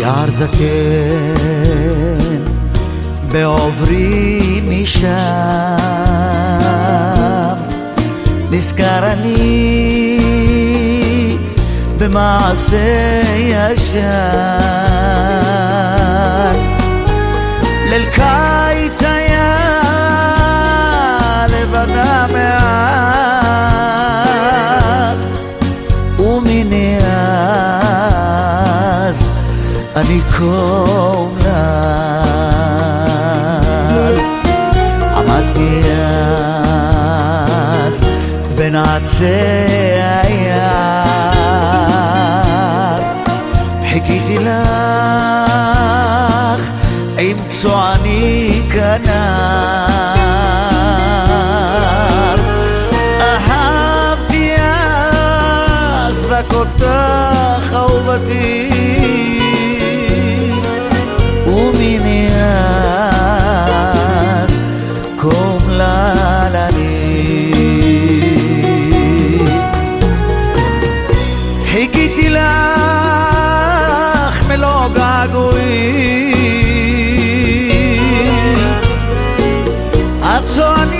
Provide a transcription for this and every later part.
שער זקן בעוברי משם נזכר אני במעשה ישן ליל קיץ היה אני כה אומלל עמדתי אז בין עצי היער חיכיתי לך עם צועני כנר. אהבתי אז רק אותך אהובתי ומיני אז קום ללני חיכיתי לך מלוא געגועים עד צועני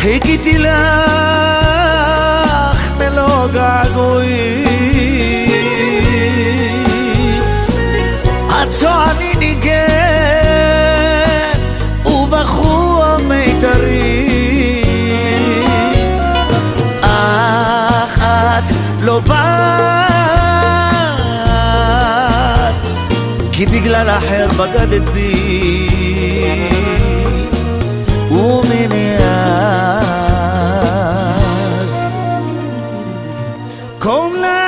חיכיתי לך מלוא געגועים עד צועני ניגן ובכו המיתרים. אך את לא באת כי בגלל אחר בגדת בי 空来。